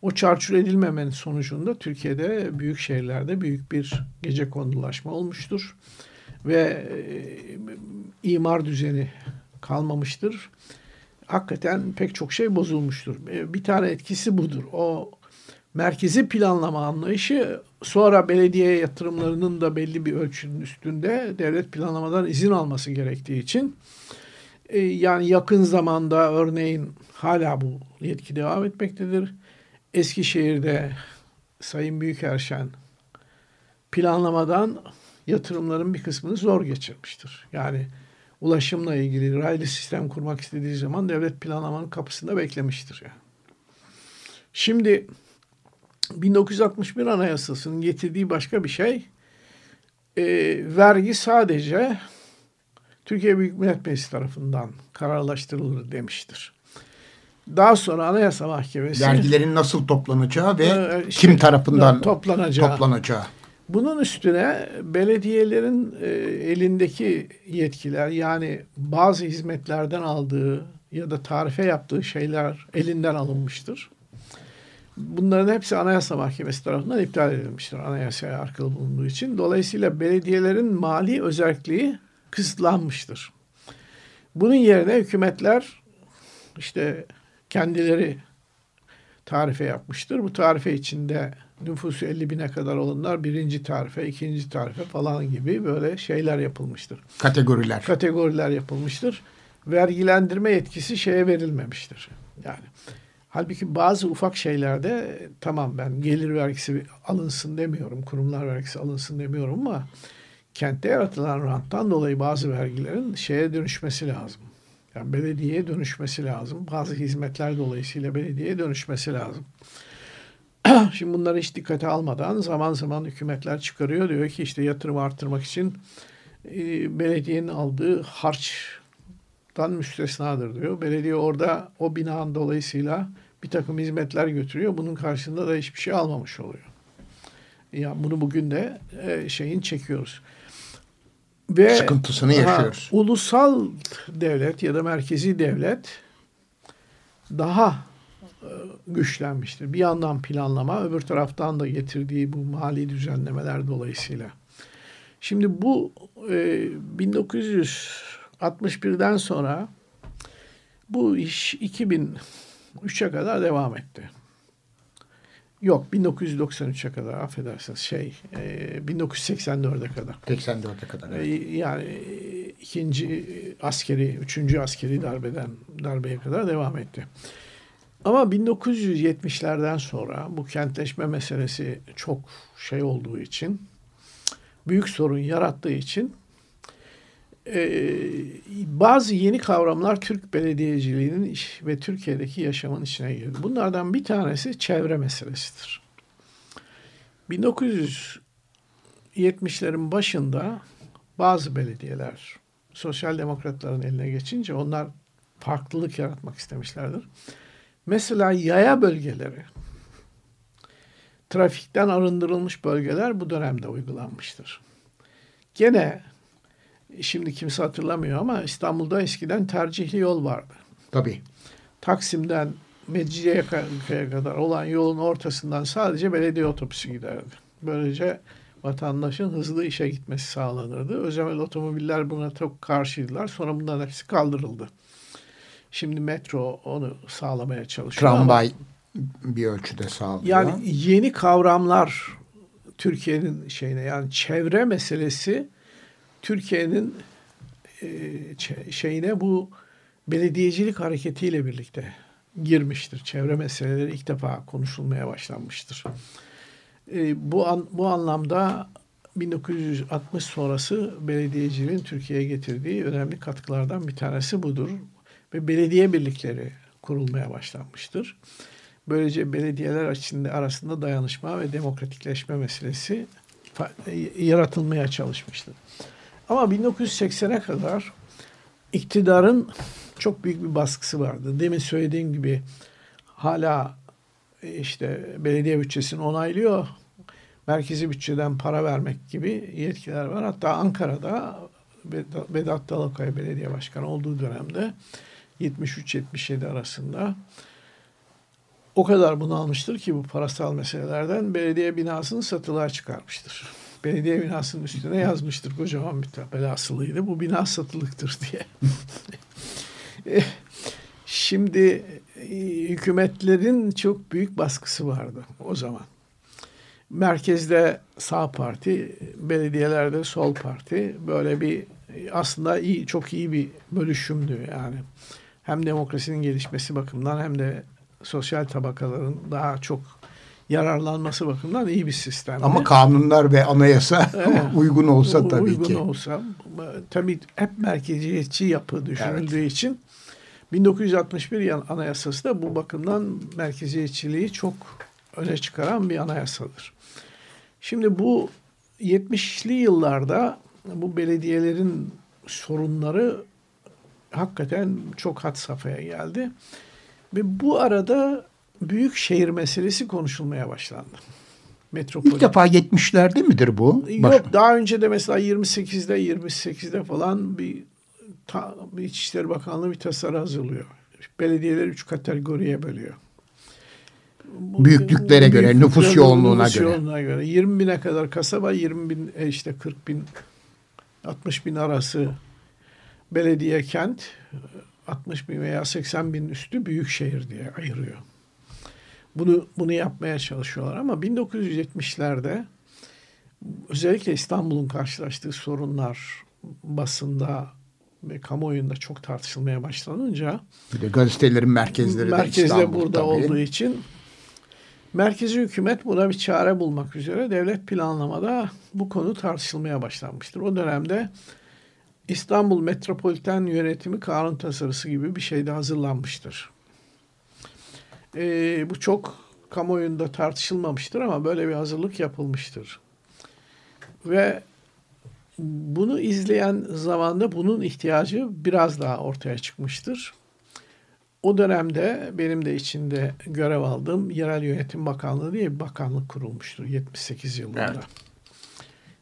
O çarçur edilmemenin sonucunda Türkiye'de büyük şehirlerde büyük bir gece kondulaşma olmuştur. Ve e, imar düzeni kalmamıştır. Hakikaten pek çok şey bozulmuştur. E, bir tane etkisi budur. O merkezi planlama anlayışı sonra belediye yatırımlarının da belli bir ölçünün üstünde devlet planlamadan izin alması gerektiği için e, yani yakın zamanda örneğin hala bu yetki devam etmektedir. Eskişehir'de Sayın Büyükerşen planlamadan yatırımların bir kısmını zor geçirmiştir. Yani ulaşımla ilgili raylı sistem kurmak istediği zaman devlet planlamanın kapısında beklemiştir. Yani. Şimdi 1961 Anayasası'nın getirdiği başka bir şey e, vergi sadece Türkiye Büyük Millet Meclisi tarafından kararlaştırılır demiştir. Daha sonra Anayasa Mahkemesi vergilerin nasıl toplanacağı ve e, kim tarafından toplanacağı. toplanacağı. Bunun üstüne belediyelerin e, elindeki yetkiler yani bazı hizmetlerden aldığı ya da tarife yaptığı şeyler elinden alınmıştır. Bunların hepsi Anayasa Mahkemesi tarafından iptal edilmiştir. Anayasaya arkalı bulunduğu için. Dolayısıyla belediyelerin mali özelliği kısıtlanmıştır. Bunun yerine hükümetler işte kendileri tarife yapmıştır. Bu tarife içinde nüfusu 50 bine kadar olanlar birinci tarife, ikinci tarife falan gibi böyle şeyler yapılmıştır. Kategoriler. Kategoriler yapılmıştır. Vergilendirme yetkisi şeye verilmemiştir. Yani halbuki bazı ufak şeylerde tamam ben gelir vergisi alınsın demiyorum, kurumlar vergisi alınsın demiyorum ama kentte yaratılan ranttan dolayı bazı vergilerin şeye dönüşmesi lazım. Yani belediyeye dönüşmesi lazım. Bazı hizmetler dolayısıyla belediyeye dönüşmesi lazım. *clears throat* Şimdi bunları hiç dikkate almadan zaman zaman hükümetler çıkarıyor. Diyor ki işte yatırım arttırmak için e, belediyenin aldığı harçtan müstesnadır diyor. Belediye orada o binanın dolayısıyla bir takım hizmetler götürüyor. Bunun karşılığında da hiçbir şey almamış oluyor. Yani bunu bugün de e, şeyin çekiyoruz. Ve sıkıntısını yaşıyoruz. Ha, ulusal devlet ya da merkezi devlet daha e, güçlenmiştir. Bir yandan planlama, öbür taraftan da getirdiği bu mali düzenlemeler dolayısıyla. Şimdi bu e, 1961'den sonra bu iş 2003'e kadar devam etti. Yok 1993'e kadar affedersiniz şey e, 1984'e kadar. 84'e kadar. Evet. E, yani e, ikinci askeri, üçüncü askeri darbeden darbeye kadar devam etti. Ama 1970'lerden sonra bu kentleşme meselesi çok şey olduğu için büyük sorun yarattığı için e, bazı yeni kavramlar Türk belediyeciliğinin iş ve Türkiye'deki yaşamın içine girdi. Bunlardan bir tanesi çevre meselesidir. 1970'lerin başında bazı belediyeler sosyal demokratların eline geçince onlar farklılık yaratmak istemişlerdir. Mesela yaya bölgeleri, trafikten arındırılmış bölgeler bu dönemde uygulanmıştır. Gene şimdi kimse hatırlamıyor ama İstanbul'da eskiden tercihli yol vardı. Tabii. Taksim'den Mecidiyeköy'e kadar olan yolun ortasından sadece belediye otobüsü giderdi. Böylece vatandaşın hızlı işe gitmesi sağlanırdı. Özel otomobiller buna çok karşıydılar. Sonra bunların hepsi kaldırıldı. Şimdi metro onu sağlamaya çalışıyor. Tramvay ama, bir ölçüde sağlıyor. Yani yeni kavramlar Türkiye'nin şeyine yani çevre meselesi Türkiye'nin e, şeyine bu belediyecilik hareketiyle birlikte girmiştir. Çevre meseleleri ilk defa konuşulmaya başlanmıştır. E, bu an, bu anlamda 1960 sonrası belediyeciliğin Türkiye'ye getirdiği önemli katkılardan bir tanesi budur. Ve belediye birlikleri kurulmaya başlanmıştır. Böylece belediyeler içinde arasında dayanışma ve demokratikleşme meselesi yaratılmaya çalışmıştır. Ama 1980'e kadar iktidarın çok büyük bir baskısı vardı. Demin söylediğim gibi hala e, işte belediye bütçesini onaylıyor. Merkezi bütçeden para vermek gibi yetkiler var. Hatta Ankara'da Vedat Dalakay belediye başkanı olduğu dönemde 73-77 arasında o kadar bunalmıştır ki bu parasal meselelerden belediye binasını satılığa çıkarmıştır belediye binasının üstüne yazmıştır kocaman bir tabela asılıydı. Bu bina satılıktır diye. *laughs* E, şimdi hükümetlerin çok büyük baskısı vardı o zaman. Merkezde sağ parti, belediyelerde sol parti böyle bir aslında iyi çok iyi bir bölüşümdü yani. Hem demokrasinin gelişmesi bakımından hem de sosyal tabakaların daha çok yararlanması bakımından iyi bir sistem. Ama kanunlar ve anayasa *laughs* uygun olsa tabii uygun ki. Uygun olsa tabii hep merkeziyetçi yapı düşünüldüğü evet. için 1961 anayasası da bu bakımdan merkeziyetçiliği çok öne çıkaran bir anayasadır. Şimdi bu 70'li yıllarda bu belediyelerin sorunları hakikaten çok had safhaya geldi. Ve bu arada büyük şehir meselesi konuşulmaya başlandı. Metropol. İlk defa 70'lerde midir bu? Yok Baş... daha önce de mesela 28'de 28'de falan bir, ta, İçişleri Bakanlığı bir tasarı hazırlıyor. Belediyeleri üç kategoriye bölüyor. Büyüklüklere göre, büyüklüklere, nüfus yoğunluğuna nüfus göre. yoğunluğuna göre. 20 bine kadar kasaba, 20 bin, e, işte 40 bin, 60 bin arası belediye kent, 60 bin veya 80 bin üstü büyük şehir diye ayırıyor. Bunu bunu yapmaya çalışıyorlar ama 1970'lerde özellikle İstanbul'un karşılaştığı sorunlar basında ve kamuoyunda çok tartışılmaya başlanınca bir de gazetelerin merkezleri merkezde İstanbul, burada tabii. olduğu için merkezi hükümet buna bir çare bulmak üzere devlet planlamada bu konu tartışılmaya başlanmıştır. O dönemde İstanbul Metropoliten Yönetimi Kanun Tasarısı gibi bir şey de hazırlanmıştır. E, bu çok kamuoyunda tartışılmamıştır ama böyle bir hazırlık yapılmıştır. Ve bunu izleyen zamanda bunun ihtiyacı biraz daha ortaya çıkmıştır. O dönemde benim de içinde görev aldığım Yerel Yönetim Bakanlığı diye bir bakanlık kurulmuştur 78 yılında. Evet.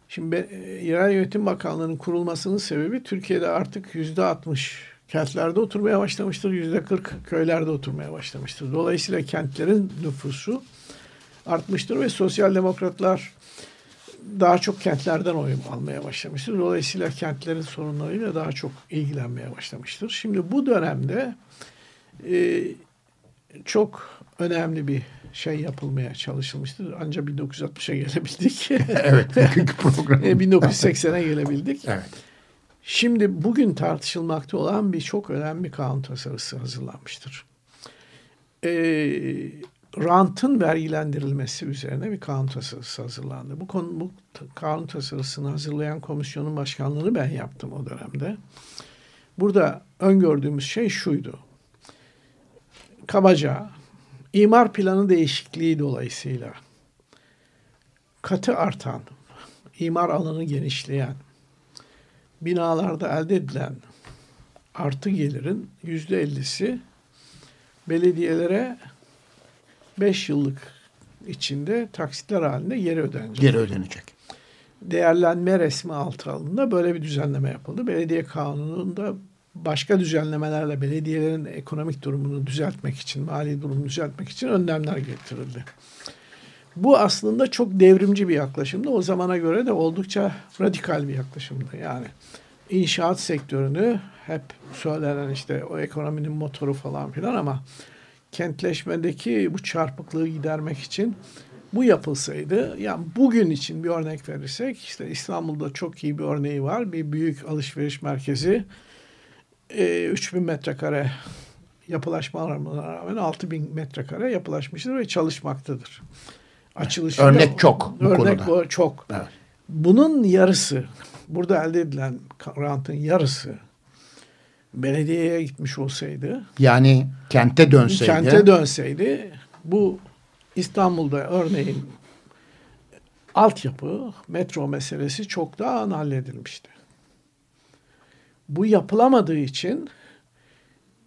Şimdi e, Yerel Yönetim Bakanlığı'nın kurulmasının sebebi Türkiye'de artık yüzde 60 kentlerde oturmaya başlamıştır. Yüzde 40 köylerde oturmaya başlamıştır. Dolayısıyla kentlerin nüfusu artmıştır ve sosyal demokratlar daha çok kentlerden oy almaya başlamıştır. Dolayısıyla kentlerin sorunlarıyla daha çok ilgilenmeye başlamıştır. Şimdi bu dönemde e, çok önemli bir şey yapılmaya çalışılmıştır. Ancak 1960'a gelebildik. evet, bugünkü program. *laughs* 1980'e gelebildik. Evet. Şimdi bugün tartışılmakta olan bir çok önemli kanun tasarısı hazırlanmıştır. E, rantın vergilendirilmesi üzerine bir kanun tasarısı hazırlandı. Bu, konu, bu kanun tasarısını hazırlayan komisyonun başkanlığını ben yaptım o dönemde. Burada öngördüğümüz şey şuydu. Kabaca imar planı değişikliği dolayısıyla katı artan, imar alanı genişleyen, binalarda elde edilen artı gelirin yüzde ellisi belediyelere beş yıllık içinde taksitler halinde geri ödenecek. Geri ödenecek. Değerlenme resmi altı alında böyle bir düzenleme yapıldı. Belediye kanununda başka düzenlemelerle belediyelerin ekonomik durumunu düzeltmek için, mali durumunu düzeltmek için önlemler getirildi. Bu aslında çok devrimci bir yaklaşımdı. O zamana göre de oldukça radikal bir yaklaşımdı. Yani inşaat sektörünü hep söylenen işte o ekonominin motoru falan filan ama kentleşmedeki bu çarpıklığı gidermek için bu yapılsaydı yani bugün için bir örnek verirsek işte İstanbul'da çok iyi bir örneği var. Bir büyük alışveriş merkezi e, 3000 metrekare yapılaşmalarına rağmen 6000 metrekare yapılaşmıştır ve çalışmaktadır. Açılışı örnek çok bu örnek konuda. çok. Evet. Bunun yarısı burada elde edilen rantın yarısı belediyeye gitmiş olsaydı yani kente dönseydi kente dönseydi bu İstanbul'da örneğin altyapı metro meselesi çok daha halledilmişti. Bu yapılamadığı için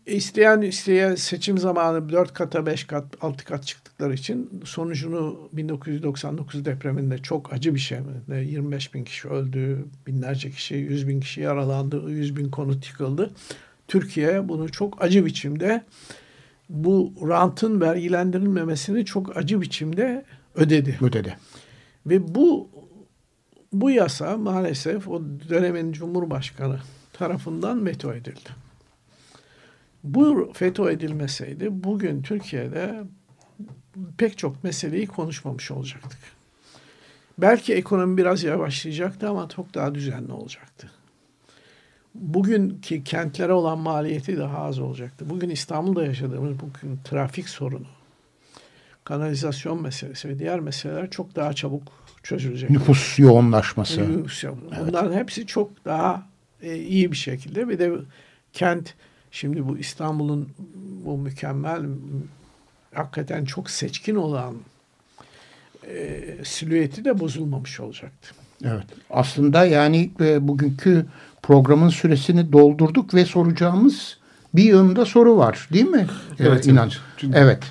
isteyen isteyen seçim zamanı dört kata beş kat altı kat çıktıkları için sonucunu 1999 depreminde çok acı bir şey. 25 bin kişi öldü, binlerce kişi, 100 bin kişi yaralandı, 100 bin konut yıkıldı. Türkiye bunu çok acı biçimde bu rantın vergilendirilmemesini çok acı biçimde ödedi. Ödedi. Ve bu bu yasa maalesef o dönemin Cumhurbaşkanı tarafından veto edildi. Bu FETÖ edilmeseydi bugün Türkiye'de pek çok meseleyi konuşmamış olacaktık. Belki ekonomi biraz yavaşlayacaktı ama çok daha düzenli olacaktı. Bugünkü kentlere olan maliyeti daha az olacaktı. Bugün İstanbul'da yaşadığımız bugün trafik sorunu, kanalizasyon meselesi ve diğer meseleler çok daha çabuk çözülecek. Nüfus yoğunlaşması. Nüfus yoğunlaşması. Bunların hepsi çok daha e, iyi bir şekilde bir de kent şimdi bu İstanbul'un bu mükemmel hakikaten çok seçkin olan e, silüeti de bozulmamış olacaktı. Evet. Aslında yani e, bugünkü programın süresini doldurduk ve soracağımız bir yığında soru var değil mi? Evet. İnan. Evet. evet.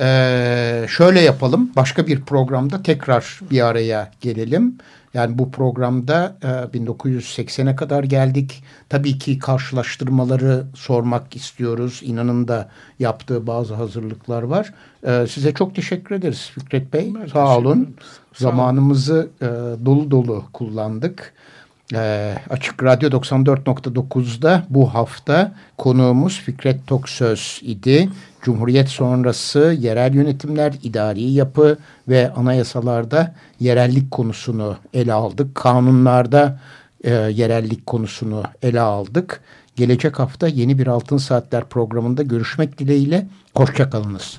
Ee, şöyle yapalım. Başka bir programda tekrar bir araya gelelim. Yani bu programda e, 1980'e kadar geldik. Tabii ki karşılaştırmaları sormak istiyoruz. İnanın da yaptığı bazı hazırlıklar var. E, size çok teşekkür ederiz Fikret Bey. Ben Sağ olun. Sağ Zamanımızı e, dolu dolu kullandık. E, Açık Radyo 94.9'da bu hafta konuğumuz Fikret Toksöz idi. Cumhuriyet sonrası yerel yönetimler, idari yapı ve anayasalarda yerellik konusunu ele aldık. Kanunlarda e, yerellik konusunu ele aldık. Gelecek hafta yeni bir Altın Saatler programında görüşmek dileğiyle. Hoşçakalınız.